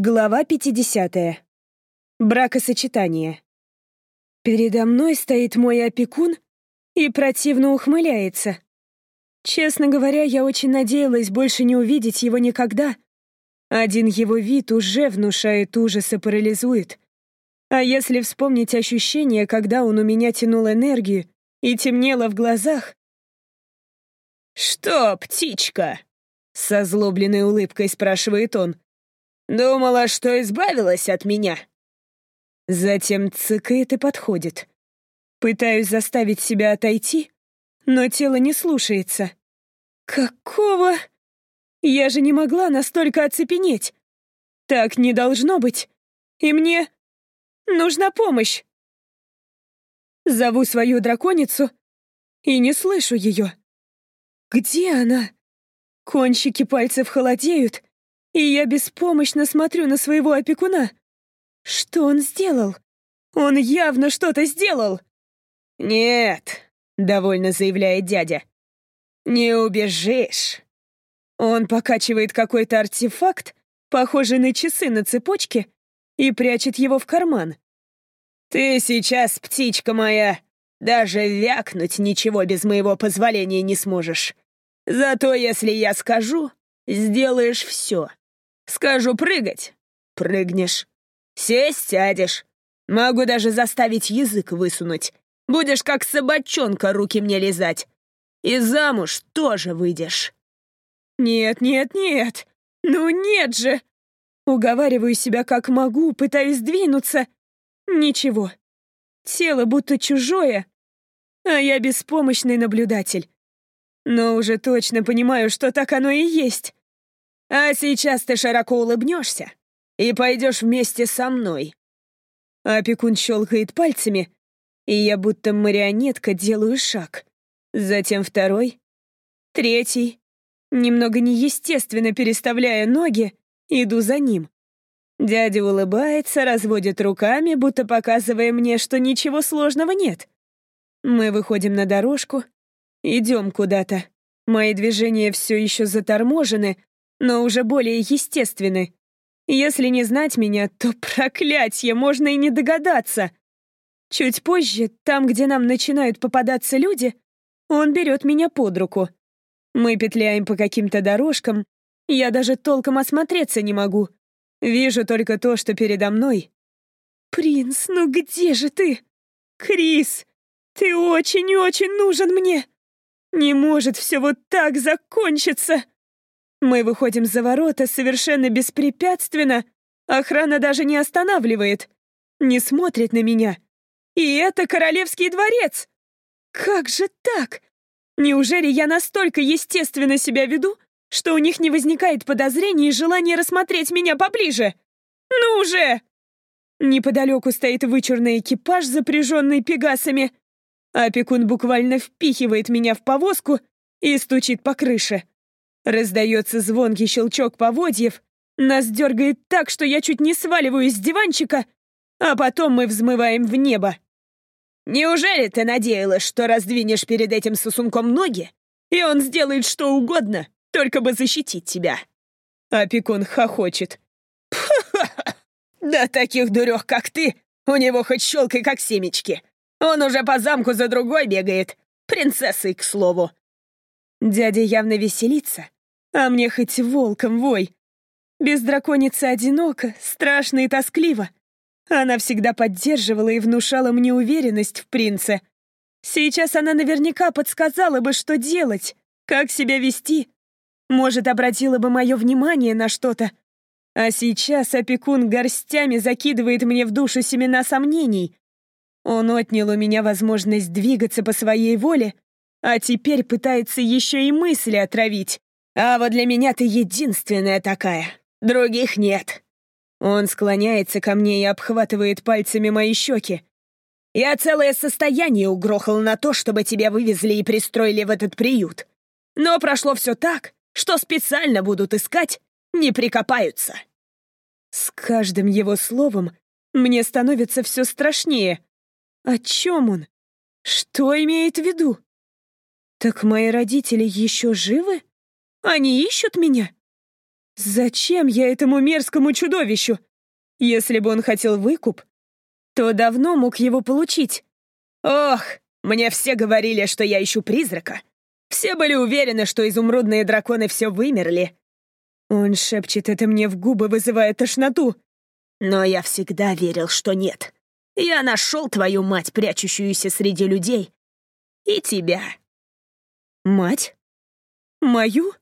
Глава 50. Бракосочетание. Передо мной стоит мой опекун и противно ухмыляется. Честно говоря, я очень надеялась больше не увидеть его никогда. Один его вид уже внушает ужас и парализует. А если вспомнить ощущение, когда он у меня тянул энергию и темнело в глазах... «Что, птичка?» — с озлобленной улыбкой спрашивает он. Думала, что избавилась от меня?» Затем цыкает и подходит. Пытаюсь заставить себя отойти, но тело не слушается. «Какого? Я же не могла настолько оцепенеть. Так не должно быть. И мне нужна помощь. Зову свою драконицу и не слышу ее. Где она? Кончики пальцев холодеют, и я беспомощно смотрю на своего опекуна. Что он сделал? Он явно что-то сделал. «Нет», — довольно заявляет дядя, — «не убежишь». Он покачивает какой-то артефакт, похожий на часы на цепочке, и прячет его в карман. «Ты сейчас, птичка моя, даже вякнуть ничего без моего позволения не сможешь. Зато если я скажу, сделаешь все. Скажу прыгать — прыгнешь. Сесть — сядешь. Могу даже заставить язык высунуть. Будешь как собачонка руки мне лизать. И замуж тоже выйдешь. Нет, нет, нет. Ну нет же. Уговариваю себя как могу, пытаюсь двинуться. Ничего. Тело будто чужое, а я беспомощный наблюдатель. Но уже точно понимаю, что так оно и есть. А сейчас ты широко улыбнешься и пойдешь вместе со мной. Опекун щелкает пальцами, и я будто марионетка делаю шаг. Затем второй, третий. Немного неестественно переставляя ноги, иду за ним. Дядя улыбается, разводит руками, будто показывая мне, что ничего сложного нет. Мы выходим на дорожку, идем куда-то. Мои движения все еще заторможены, но уже более естественны. Если не знать меня, то проклятье, можно и не догадаться. Чуть позже, там, где нам начинают попадаться люди, он берет меня под руку. Мы петляем по каким-то дорожкам, я даже толком осмотреться не могу. Вижу только то, что передо мной. «Принц, ну где же ты? Крис, ты очень-очень нужен мне! Не может все вот так закончиться!» Мы выходим за ворота совершенно беспрепятственно. Охрана даже не останавливает. Не смотрит на меня. И это королевский дворец. Как же так? Неужели я настолько естественно себя веду, что у них не возникает подозрений и желания рассмотреть меня поближе? Ну же! Неподалеку стоит вычурный экипаж, запряженный пегасами. Опекун буквально впихивает меня в повозку и стучит по крыше. Раздается звонкий щелчок поводьев, нас дергает так, что я чуть не сваливаюсь с диванчика, а потом мы взмываем в небо. Неужели ты надеялась, что раздвинешь перед этим сосунком ноги, и он сделает что угодно, только бы защитить тебя?» Опекун хохочет. Да таких дурех, как ты, у него хоть щелкай, как семечки. Он уже по замку за другой бегает. Принцессой, к слову. Дядя явно веселится, а мне хоть волком вой. Без драконицы одиноко, страшно и тоскливо. Она всегда поддерживала и внушала мне уверенность в принце. Сейчас она наверняка подсказала бы, что делать, как себя вести. Может, обратила бы мое внимание на что-то. А сейчас опекун горстями закидывает мне в душу семена сомнений. Он отнял у меня возможность двигаться по своей воле, а теперь пытается еще и мысли отравить. А вот для меня ты единственная такая. Других нет. Он склоняется ко мне и обхватывает пальцами мои щеки. Я целое состояние угрохал на то, чтобы тебя вывезли и пристроили в этот приют. Но прошло все так, что специально будут искать, не прикопаются. С каждым его словом мне становится все страшнее. О чем он? Что имеет в виду? Так мои родители еще живы? Они ищут меня? Зачем я этому мерзкому чудовищу? Если бы он хотел выкуп, то давно мог его получить. Ох, мне все говорили, что я ищу призрака. Все были уверены, что изумрудные драконы все вымерли. Он шепчет это мне в губы, вызывая тошноту. Но я всегда верил, что нет. Я нашел твою мать, прячущуюся среди людей. И тебя. Мать? Мою?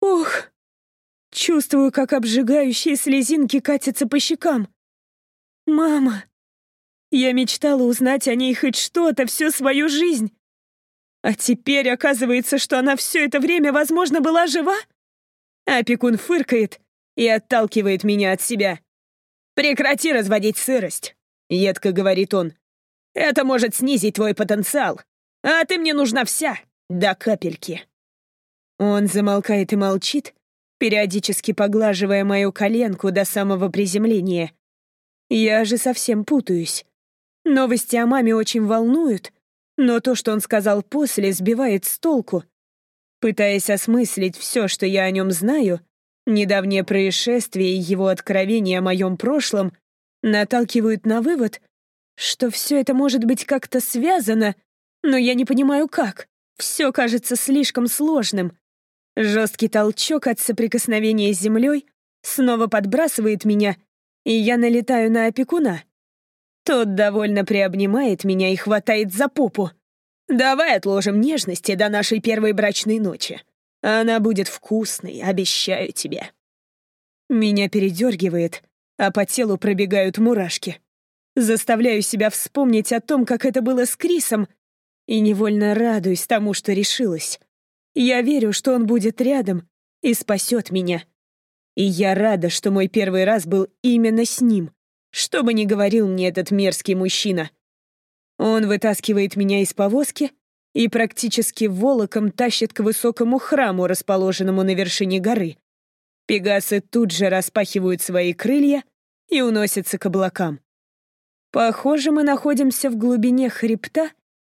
Ох! Чувствую, как обжигающие слезинки катятся по щекам. Мама! Я мечтала узнать о ней хоть что-то всю свою жизнь. А теперь оказывается, что она все это время, возможно, была жива? Опекун фыркает и отталкивает меня от себя. «Прекрати разводить сырость», — едко говорит он. «Это может снизить твой потенциал, а ты мне нужна вся, до капельки». Он замолкает и молчит, периодически поглаживая мою коленку до самого приземления. Я же совсем путаюсь. Новости о маме очень волнуют, но то, что он сказал после, сбивает с толку. Пытаясь осмыслить все, что я о нем знаю, недавнее происшествие и его откровение о моем прошлом наталкивают на вывод, что все это может быть как-то связано, но я не понимаю как. Все кажется слишком сложным. Жесткий толчок от соприкосновения с землей снова подбрасывает меня, и я налетаю на опекуна. Тот довольно приобнимает меня и хватает за попу. «Давай отложим нежности до нашей первой брачной ночи. Она будет вкусной, обещаю тебе». Меня передергивает, а по телу пробегают мурашки. Заставляю себя вспомнить о том, как это было с Крисом, и невольно радуюсь тому, что решилась. Я верю, что он будет рядом и спасет меня. И я рада, что мой первый раз был именно с ним. Что бы ни говорил мне этот мерзкий мужчина. Он вытаскивает меня из повозки и практически волоком тащит к высокому храму, расположенному на вершине горы. Пегасы тут же распахивают свои крылья и уносятся к облакам. Похоже, мы находимся в глубине хребта,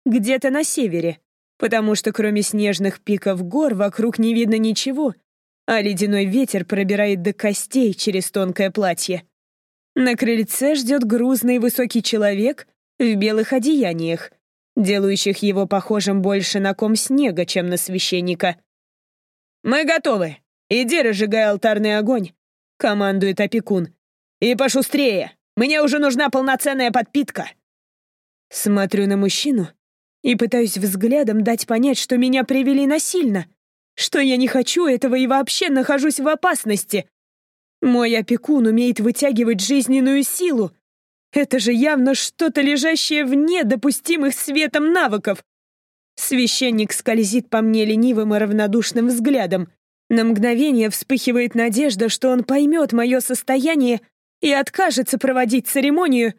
где-то на севере, потому что кроме снежных пиков гор вокруг не видно ничего, а ледяной ветер пробирает до костей через тонкое платье. На крыльце ждет грузный высокий человек в белых одеяниях, делающих его похожим больше на ком снега, чем на священника. «Мы готовы. Иди разжигай алтарный огонь», — командует опекун. «И пошустрее. Мне уже нужна полноценная подпитка». Смотрю на мужчину и пытаюсь взглядом дать понять, что меня привели насильно, что я не хочу этого и вообще нахожусь в опасности, мой опекун умеет вытягивать жизненную силу. Это же явно что-то лежащее вне допустимых светом навыков. Священник скользит по мне ленивым и равнодушным взглядом. На мгновение вспыхивает надежда, что он поймет мое состояние и откажется проводить церемонию.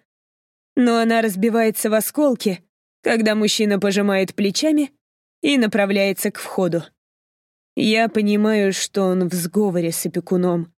Но она разбивается в осколки, когда мужчина пожимает плечами и направляется к входу. Я понимаю, что он в сговоре с опекуном.